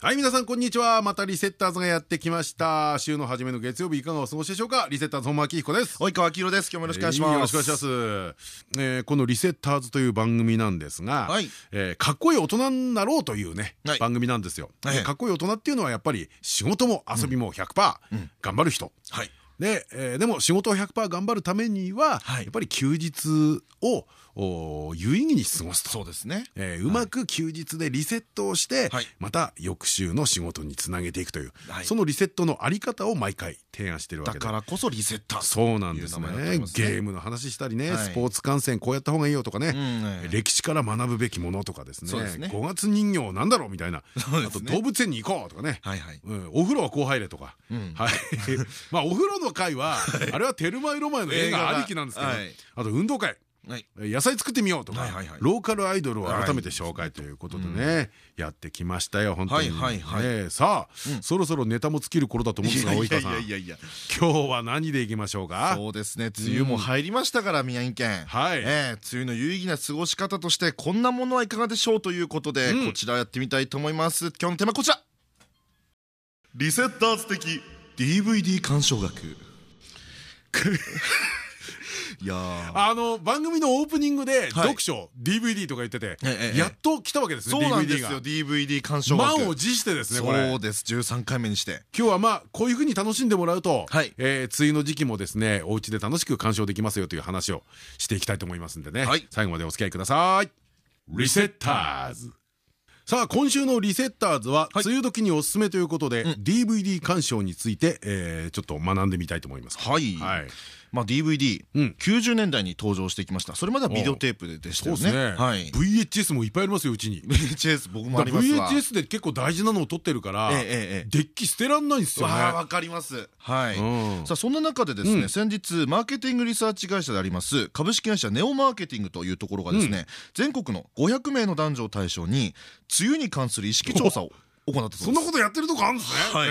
はい皆さんこんにちは。またリセッターズがやってきました。週の初めの月曜日いかがお過ごしでしょうか？リセッターズ本間明彦です。及川明宏です。今日もよろしくお願いします、よろしくお願いします、えー、このリセッターズという番組なんですが、はい、えー、かっこいい大人になろうというね、はい、番組なんですよ、はい、かっこいい大人っていうのはやっぱり仕事も遊びも100%頑張る人、はい。で、えー、でも仕事を100%頑張るためには、はい、やっぱり休日を有意義に過ごすと。そうですね、えー、うまく休日でリセットをして、はい、また翌週の仕事につなげていくという、はい、そのリセットのあり方を毎回提案してるわけだからこそリセッター。そうなんですね、ね、ゲームの話したりね、はい、スポーツ観戦こうやった方がいいよとかね、うん、歴史から学ぶべきものとかですね。ですね。5月人形なんだろうみたいな、ね、あと動物園に行こうとかね、はいはい。うん、お風呂はこう入れとか、うん、はい。まあお風呂の会はあれはテルマエロマエの映画ありきなんですけど。あと運動会野菜作ってみようとかローカルアイドルを改めて紹介ということでねやってきましたよ本当に。さあそろそろネタも尽きる頃だと思うんですが及川さん。今日は何でいきましょうか？そうですね梅雨も入りましたから宮城県。はい。梅雨の有意義な過ごし方としてこんなものはいかがでしょうということでこちらやってみたいと思います。今日のテーマこちら。リセッターズ的 DVD 鑑賞額 いやあの番組のオープニングで読書 DVD とか言っててやっと来たわけですねそうなんですよ DVD 鑑賞満を持してですねこれ。そうです13回目にして。今日はまあこういうふうに楽しんでもらうと梅雨の時期もですねお家で楽しく鑑賞できますよという話をしていきたいと思いますんでね。最後までお付き合いください。リセッターズ。さあ今週のリセッターズは梅雨時におすすめということで DVD 鑑賞についてちょっと学んでみたいと思います。はいまあ DVD90 年代に登場してきました。それまではビデオテープでしたよね。VHS もいっぱいありますようちに。VHS 僕もありますわ。VHS で結構大事なのを撮ってるからデッキ捨てらんないんですよね。わかります。はい。さあそんな中でですね先日マーケティングリサーチ会社であります株式会社ネオマーケティングというところがですね全国の500名の男女を対象に梅雨に関する意識調査を行ったそんなことやってるとこあるんですね。はい。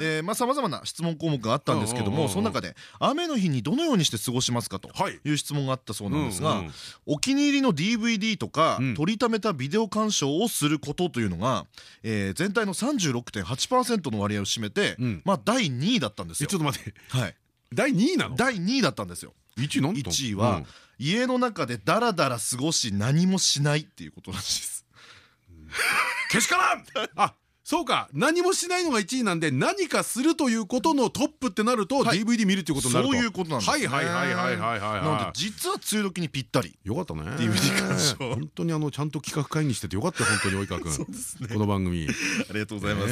えまあさまざまな質問項目があったんですけども、その中で雨の日にどのようにして過ごしますかという質問があったそうなんですが、お気に入りの DVD とか取りためたビデオ鑑賞をすることというのが、え全体の36.8%の割合を占めて、まあ第2位だったんですよ。ちょっと待って。はい。第2位なの？第2位だったんですよ。1位なん1位は家の中でダラダラ過ごし何もしないっていうことらしいです。けしからんあそうか。何もしないのが1位なんで何かするということのトップってなると DVD 見るっていうことになると。そういうことなんですはいはいはいはいはいはいなので実は梅雨時にぴったり。よかったね。DVD 鑑賞本当にあのちゃんと企画会議しててよかった 本当に及川君この番組。ありがとうございま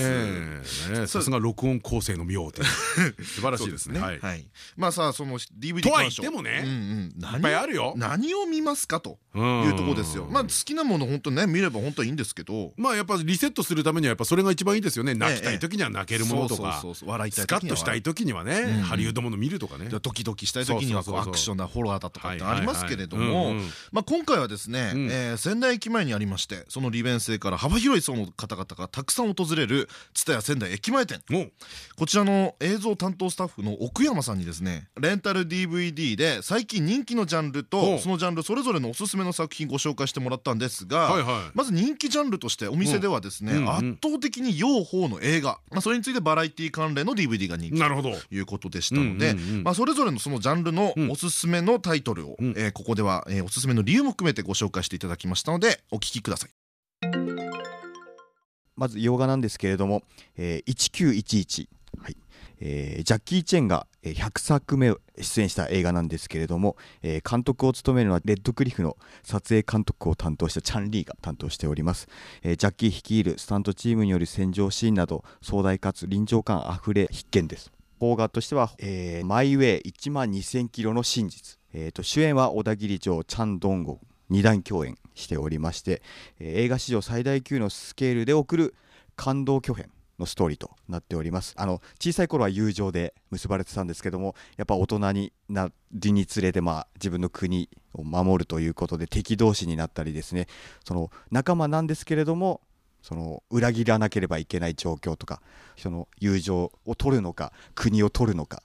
す。さすが録音構成の妙って 素晴らしいですね。はい。まあさその DVD 鑑賞とは言ってもねいっぱいあるよ。何を見ますかというところですよ。まあ好きなもの本当ね見れば本当いいんですけど。まあやっぱリセットするためにはやっぱそれが一番いいですよね。泣きたい時には泣けるものとか。笑いたいスカッとしたい時にはねハリウッドもの見るとかね。ドキドキしたい時にはアクションだホラーだとかってありますけれども今回はですね仙台駅前にありましてその利便性から幅広い層の方々がたくさん訪れる蔦屋仙台駅前店。こちらの映像担当スタッフの奥山さんにですねレンタル DVD で最近人気のジャンルとそのジャンルそれぞれのおすすめの作品ご紹介してもらったんですがまず人気ジャンルとしてお店ではですね圧倒的に用法の映画、まあ、それについてバラエティ関連の DVD が人気ということでしたのでそれぞれのそのジャンルのおすすめのタイトルを、うん、えー、ここでは、えー、おすすめの理由も含めてご紹介していただきましたのでお聞きください。まず洋画なんですけれども「えー、1911」はい。えー、ジャッキー・チェンが100作目出演した映画なんですけれども、えー、監督を務めるのはレッドクリフの撮影監督を担当したチャン・リーが担当しております、えー、ジャッキー率いるスタントチームによる戦場シーンなど壮大かつ臨場感あふれ必見です。邦画としては、えー、マイ・ウェイ1万2000キロの真実、えーと、主演は小田切城チャン・ドンゴ二段共演しておりまして、えー、映画史上最大級のスケールで送る感動巨編。のストーリーとなっております。あの小さい頃は友情で結ばれてたんですけどもやっぱ大人になりにつれて、まあ、自分の国を守るということで敵同士になったりですね。その仲間なんですけれどもその裏切らなければいけない状況とかその友情を取るのか国を取るのか、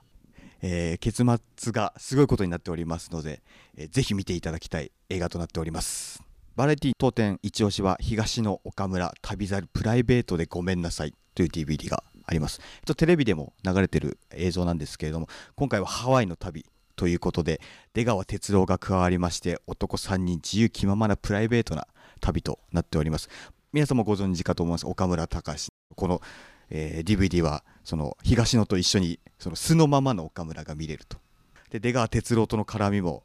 えー、結末がすごいことになっておりますので、えー、ぜひ見ていただきたい映画となっております。バラエティ当店一押しは東の岡村旅猿プライベートでごめんなさい。という DVD があります。とテレビでも流れてる映像なんですけれども、今回はハワイの旅ということで、出川哲郎が加わりまして、男3人自由気ままなプライベートな旅となっております。皆さんもご存知かと思います。岡村隆史。この、えー、DVD は、その東野と一緒に、その素のままの岡村が見れると。で、出川哲郎との絡みも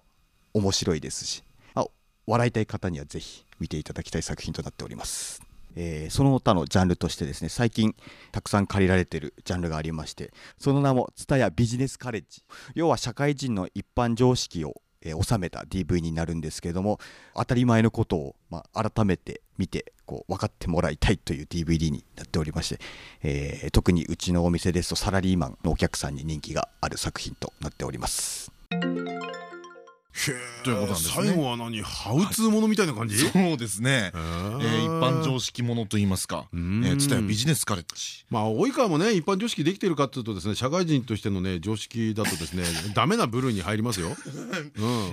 面白いですし、あ笑いたい方にはぜひ見ていただきたい作品となっております。えー、その他のジャンルとしてですね最近たくさん借りられているジャンルがありましてその名もツタヤビジネスカレッジ要は社会人の一般常識をえー、収めた DV になるんですけれども当たり前のことを、まあ、改めて見てこう分かってもらいたいという DVD になっておりまして、えー、特にうちのお店ですとサラリーマンのお客さんに人気がある作品となっております。ということなんですね。最後は何？ハウツーものみたいな感じ？そうですね。一般常識ものと言いますか。つたやビジネスカレッジ。まあ及川もね一般常識できてるかというとですね社会人としてのね常識だとですね ダメな部類に入りますよ。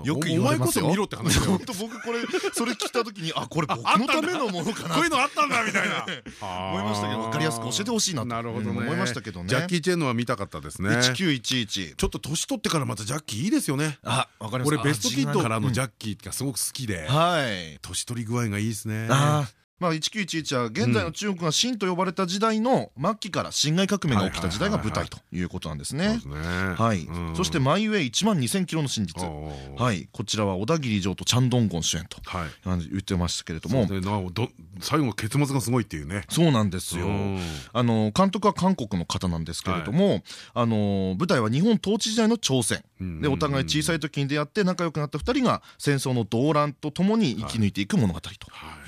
よく言われますよ。見ろって話 本当僕これそれ聞いた時にあこれ僕のためのものかなこういうのあったんだみたいな。思いましたけど分かりやすく教えてほしいなと。思いましたけどね。ジャッキー・チェンのは見たかったですね。1911ちょっと年取ってからまたジャッキーいいですよね。あわかりますベストキッド。からのジャッキーがすごく好きで。年取り具合がいいですねまあ、1911は現在の中国が清と呼ばれた時代の末期から辛亥革命が起きた時代が舞台ということなんですね。はい、そして「マイ・ウェイ1万2000キロの真実」はい。こちらは小田切城とチャン・ドンゴン主演と言ってましたけれども。最後結末がすごいっていうね。そうなんですよ。あの監督は韓国の方なんですけれどもあの舞台は日本統治時代の朝鮮。でお互い小さい時に出会って仲良くなった2人が戦争の動乱とともに生き抜いていく物語と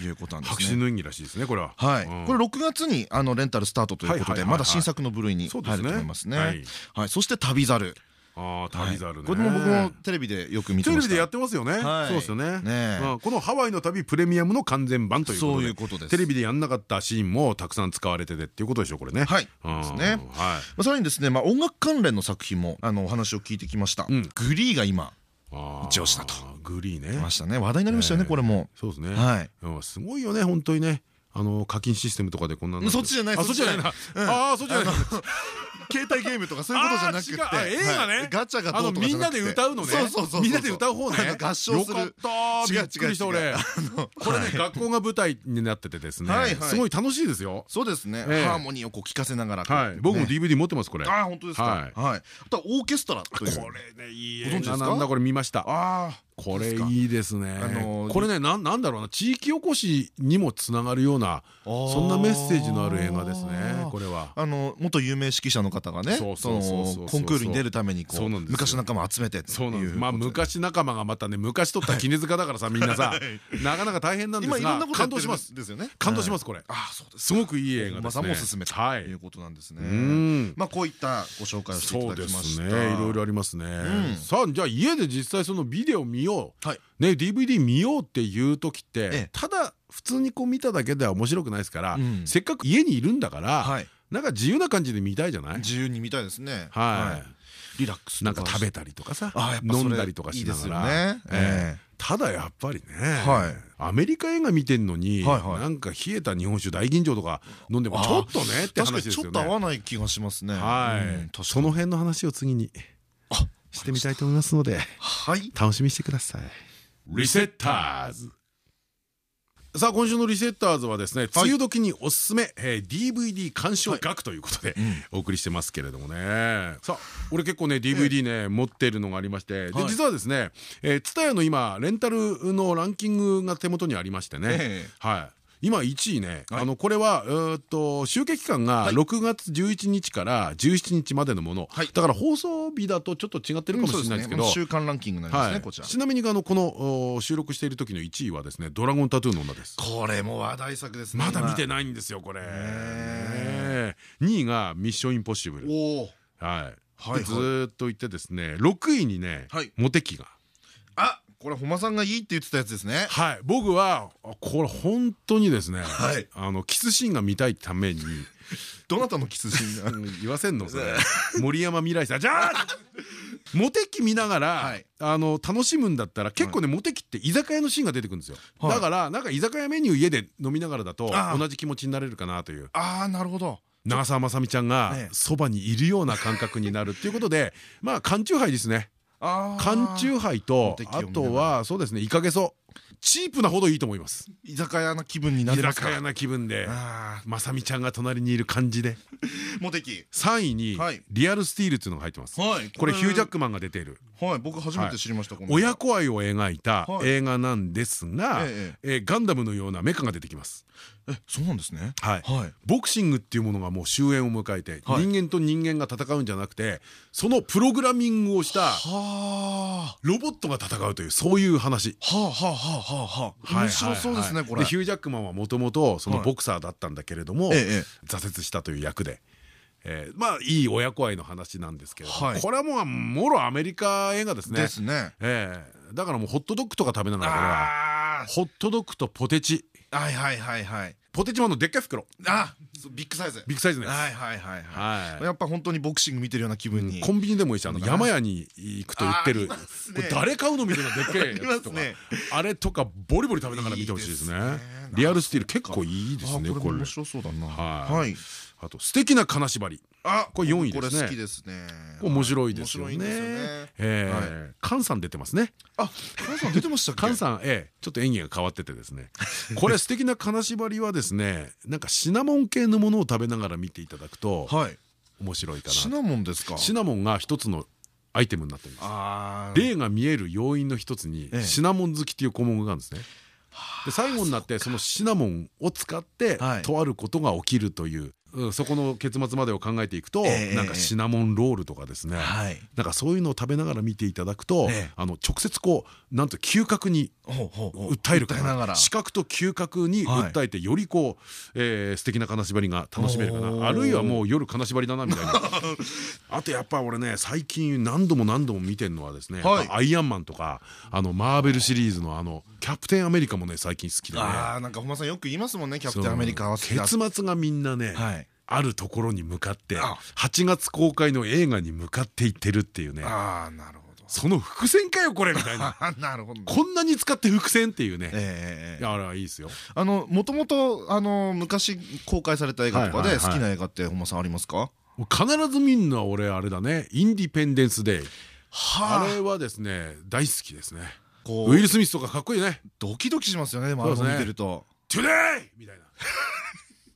い。うことなんですね。の演技らしいですねこれは。はい。これ6月にあのレンタルスタートということでまだ新作の部類に入ると思いますね。はい。そして旅猿。ああ旅猿ね。これも僕もテレビでよく見てました。テレビでやってますよね。そうですよね。このハワイの旅プレミアムの完全版ということで。そういうことです。テレビでやんなかったシーンもたくさん使われててっていうことでしょこれね。はい。ですね。さらにですね音楽関連の作品もあのお話を聞いてきました。グリーが今一押しだとグリーね。ましたね。話題になりましたよねこれも。そうですね。はい。すごいよね本当にね。あの課金システムとかでこんなそっちじゃないそっちじゃない。なああそっちじゃない。携帯ゲームとかそういうことじゃなくて。映画ね。ガチャがどうとかみんなで歌うのね。みんなで歌う方ね。合唱する。よかったびっくりした俺。これね学校が舞台になっててですね。すごい楽しいですよ。そうですね。ハーモニーをこう聞かせながら僕も DVD 持ってますこれ。あ本当ですか。はい。あとオーケストラという。これねいい映画なんだこれ見ました。ああこれいいですね。これねなんだろうな。地域おこしにもつながるようなそんなメッセージのある映画ですねこれは。あの元有名指揮者の方がねコンクールに出るために昔仲間集めてそうなんです。まあ昔仲間がまたね昔取った絹塚だからさみんなさ なかなか大変なんですが感動します。感動しますこれ。すごくいい映画ですね。まさも進めとい。うことなんですね。まあこういったご紹介をしていただきました。いろいろありますね。さあじゃあ家で実際そのビデオ見見よう、はい、ね DVD 見ようっていう時って、ただ普通にこう見ただけでは面白くないですから、せっかく家にいるんだから、なんか自由な感じで見たいじゃない？自由に見たいですね。はい。リラックスなんか食べたりとかさ飲んだりとかしながら。ただやっぱりねアメリカ映画見てんのになんか冷えた日本酒大吟醸とか飲んでもちょっとねって話ですよね。ちょっと合わない気がしますね。はい。その辺の話を次にしてみたいと思いますので、はい、楽しみにしてください。リセッターズ。さあ今週のリセッターズはですね梅雨時におすすめ、えー、DVD 鑑賞額ということで、お送りしてますけれどもね。さあ俺結構ね DVD ね、持っているのがありましてで実はですね TSUTAYA の今レンタルのランキングが手元にありましてね。はい今1位ね、あのこれはえっと集計期間が6月11日から17日までのもの、だから放送日だとちょっと違ってるかもしれないですけど、週間ランキングなんですねこちら。ちなみにあのこの収録している時の1位はですねドラゴンタトゥーの女です。これも話題作ですねまだ見てないんですよこれ。ね2位が「ミッションインポッシブル」はい。ずっと言ってですね6位にねモテキが。あこれ本間さんがいいって言ってたやつですね。はい。僕はこれ本当にですねあのキスシーンが見たいために。どなたのキスシーンが？言わせんの？それ。森山未来さん。じゃあモテキ見ながらあの楽しむんだったら結構ねモテキって居酒屋のシーンが出てくるんですよ。だからなんか居酒屋メニュー家で飲みながらだと同じ気持ちになれるかなという。ああなるほど。長澤まさみちゃんがそばにいるような感覚になるっていうことでまあ缶チューハイですね缶チューハイとあとはそうですねイカゲソ。チープなほどいいと思います。居酒屋な気分になりますか居酒屋な気分でまさみちゃんが隣にいる感じで。モテキ3位にリアルスティールっていうのが入ってます。これヒュージャックマンが出ている。はい。僕初めて知りました親子愛を描いた映画なんですがガンダムのようなメカが出てきますえそうなんですね。はい。ボクシングっていうものがもう終焉を迎えて人間と人間が戦うんじゃなくてそのプログラミングをしたロボットが戦うというそういう話。はあはあはあはあ面白そうですねこれ。ヒュージャックマンはもともとそのボクサーだったんだけれども挫折したという役で。えー、まあいい親子愛の話なんですけど、はい、これはもうもろアメリカ映画ですね。ですね。えー、だからもうホットドッグとか食べながらこれは。ホットドッグとポテチ。はいはいはいはい。ポテチマンのでっかい袋。あビッグサイズ。ビッグサイズね。はいはいはいはい。やっぱ本当にボクシング見てるような気分に。コンビニでもいいしあの山屋に行くと売ってる誰買うのみたいなでっけえやつとか。あれとかボリボリ食べながら見てほしいですね。リアルスティール結構いいですねこれ面白そうだな。はいあと素敵な金縛り。あこれ4位ですね。これ好きですね。面白いですよね。ええ。菅さん出てますね。あ菅さん出てました菅さんええ。ちょっと演技が変わっててですね。これ素敵な金縛りはですねなんかシナモン系のものを食べながら見ていただくと面白いかなシナモンですか？シナモンが一つのアイテムになってるんです霊が見える要因の一つにシナモン好きっていう項目があるんですね。で最後になってそのシナモンを使ってとあることが起きるというそこの結末までを考えていくとなんかシナモンロールとかですね。なんかそういうのを食べながら見ていただくとあの直接こうなんと嗅覚に訴えるから視覚と嗅覚に訴えてよりこうえ素敵な金縛りが楽しめるかな。あるいはもう夜金縛りだなみたいな。あとやっぱ俺ね最近何度も何度も見てるのはですねアイアンマンとかあのマーベルシリーズのあのキャプテンアメリカもね最近好きでね。あなんか本間さんよく言いますもんねキャプテンアメリカは結末がみんなねあるところに向かって8月公開の映画に向かっていってるっていうね。ああなるほど。その伏線かよこれみたいな。なるほど。こんなに使って伏線っていうね。ええあれはいいですよ。あのもともとあの昔公開された映画とかで好きな映画って本間さんありますか？必ず見んのは俺あれだね。インディペンデンス・デイあれはですね大好きですねウィル・スミスとかかっこいいね。ドキドキしますよねでもあれ見てると「 Today!」みたいな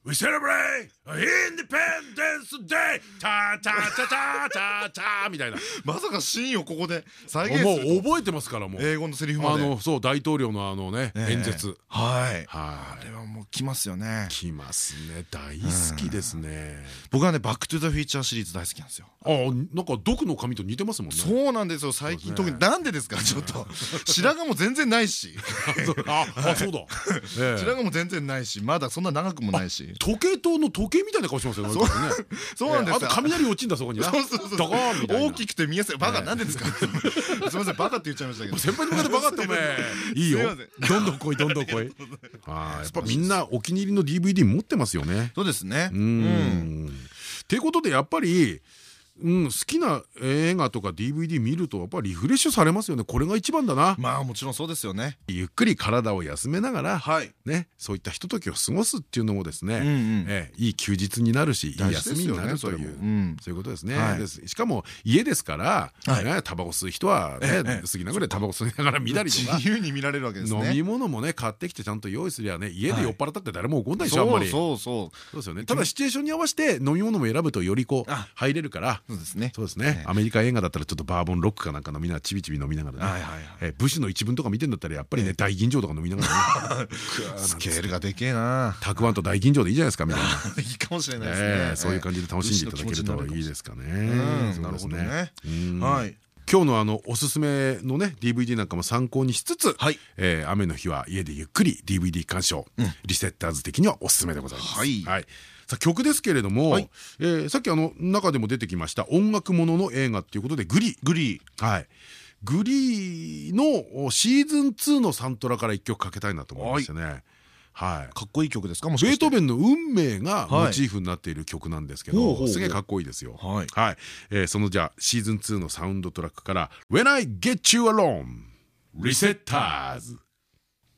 We celebrate Independence Day! タタタタタタみたいな。まさかシーンをここで再現するもう覚えてますからもう。英語のセリフまで。あのそう大統領のあのね演説。はい。あれはもう来ますよね。来ますね。大好きですね。僕はねバックトゥザフィーチャーシリーズ大好きなんですよ。あなんかドクの髪と似てますもんね。そうなんですよ。最近特になんでですか？ちょっと。白髪も全然ないし。あそうだ。白髪も全然ないしまだそんな長くもないし時計塔の時計みたいな顔してますよねそう。なん ですあと雷落ちんだそこにな。大きくて見やすい。バカなんでですか？すみませんバカって言っちゃいましたけど。先輩に向かってバカってお前 いいよどんどん来いどんどん来い。やっぱみんなお気に入りの DVD 持ってますよね。そうですね。うん。っていうことでやっぱりうん、好きな映画とか DVD 見るとやっぱりリフレッシュされますよね。これが一番だな。まあもちろんそうですよね。ゆっくり体を休めながら、はい、ね、そういったひとときを過ごすっていうのもですね、えいい休日になるしいい休みになるというそういうことですね、はい、しかも家ですからタバコ吸う人はね過ぎなぐらいタバコ吸いながら見たりとか自由に見られるわけですね。飲み物もね買ってきてちゃんと用意すりゃね家で酔っ払ったって誰も怒んないでしょあんまり。そうそうそう。ですよね。ただシチュエーションに合わせて飲み物も選ぶとよりこう入れるからそうですね。そうですね。アメリカ映画だったらちょっとバーボンロックかなんか飲みながらちびちび飲みながらね武士の一文とか見てんだったらやっぱりね大吟醸とか飲みながらね。スケールがでけえな。たくあんと大吟醸でいいじゃないですかみたいな。いいかもしれないですね。そういう感じで楽しんでいただけるといいですかね。なるほどね。はい。今日のあのおすすめのね DVD なんかも参考にしつつ、はい。えー、雨の日は家でゆっくり DVD 鑑賞、うん、リセッターズ的にはおすすめでございます。はい、はいさあ曲ですけれども、はい、えー、さっきあの中でも出てきました音楽ものの映画っていうことでグリグリはい。グリーのシーズン2のサントラから一曲かけたいなと思いましてね。はい、かっこいい曲ですか？ベートーベンの運命がモチーフになっている曲なんですけど、すげえかっこいいですよ。はい、はい、えー、そのじゃあシーズン2のサウンドトラックから「When I Get You Alone」リセッターズ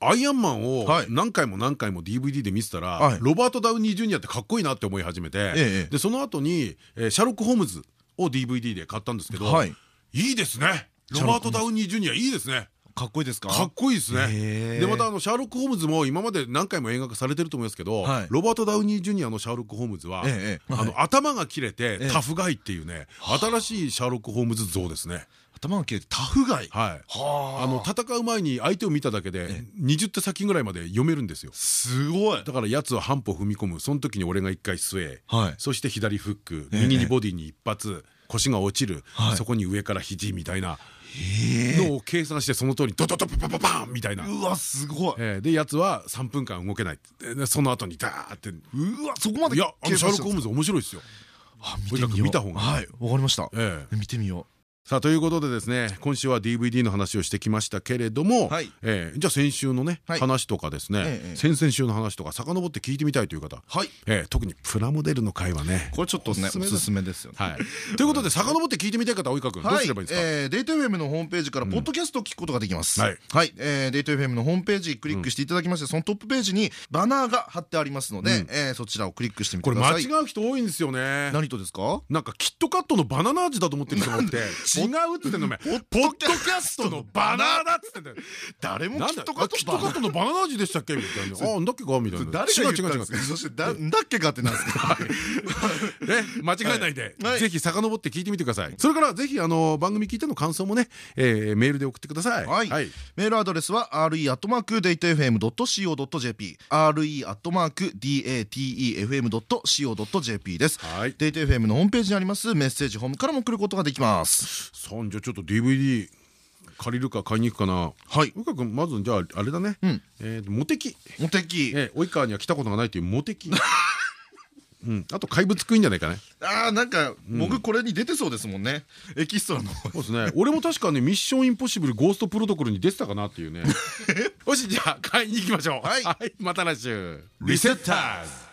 アイアンマンを何回も何回も DVD で見てたら、ロバート・ダウニー・ジュニアってかっこいいなって思い始めて、でその後に、えー、シャーロック・ホームズを DVD で買ったんですけど、はい、いいですね。ロバート・ダウニー・ジュニアいいですね。かっこいいですか？かっこいいですね。でまたあのシャーロック・ホームズも今まで何回も映画化されてると思いますけど、はい、ロバート・ダウニー・ジュニアのシャーロック・ホームズは、あの頭が切れてタフガイっていうね新しいシャーロック・ホームズ像ですね頭が切れてタフガイはい。あ。の戦う前に相手を見ただけで20手先ぐらいまで読めるんですよ。すごい。だからやつは半歩踏み込む。その時に俺が一回据えそして左フック右にボディに一発腰が落ちるそこに上から肘みたいなのを計算してその通りドドドパパパパンみたいな。うわすごい。でやつは3分間動けない。その後にダーって。うわそこまでいやシャーロック・ホームズ面白いですよ。見た方が。はいわかりました。見てみようさあということでですね今週は DVD の話をしてきましたけれども、はい、えー、じゃあ先週のね、はい、話とかですね、ええ、先々週の話とか遡って聞いてみたいという方、はい。えー、特にプラモデルの回はねこれちょっとねおすすめですよね。はい、ということで 遡って聞いてみたい方及川君どうすればいいですか、えー、デート FM のホームページからポッドキャストを聞くことができます。はい、はい。えー、デート FM のホームページクリックしていただきまして、そのトップページにバナーが貼ってありますので、うえそちらをクリックしてみてください。これ間違う人多いんですよね。何とですか？なんかキットカットのバナナ味だと思ってる人がって違うって言ってんのポッドキャストのバナーだっつってんだよ。誰もキットカットのバナナ味でしたっけみたいなあなんだっけかみたいな。誰が言ったんですか？そしてだっけかってなんですか？ね間違えないで。ぜひ遡って聞いてみてください。それからぜひあの番組聞いての感想もねメールで送ってください。メールアドレスは re.datafm.co.jp re.datefm.co.jp です。データ FM のホームページにありますメッセージホームからも来ることができますさあじゃあちょっと DVD 借りるか買いに行くかな。はい。及川君まずじゃああれだね。えモテキ。モテキ。及川には来たことがないというモテキ。うん、あと怪物くいんじゃないかね。ああなんか僕これに出てそうですもんね。エキストラの。そうですね。俺も確かねミッションインポッシブルゴーストプロトコルに出てたかなっていうね。よしじゃあ買いに行きましょう。はい。また来週。リセッターズ